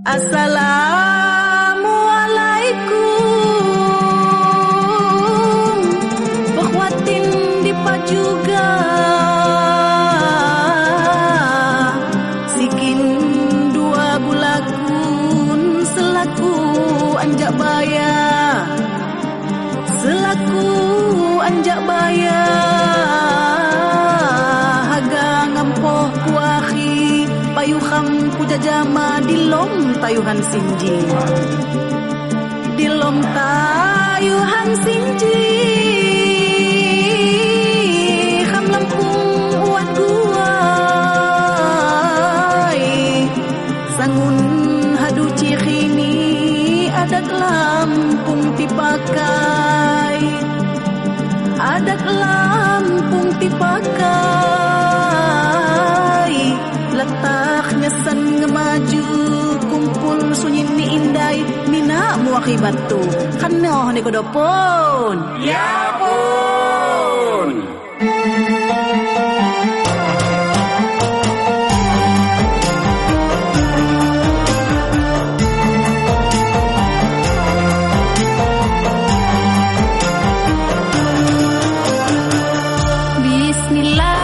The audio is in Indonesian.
Assalamualaikum. Bekwatin dipa juga Sikin dua bulakun Selaku anjak baya. Selaku anjak baya Payuham pujajama dilom tayuhan sinji. Dilom tayuhan sinji. Ham lampung uat guai. Sangun hadu cikini Adat lampung tipakai Jay mina mo akibatto. Kanno ni ko dopon. Yapon! Bismillah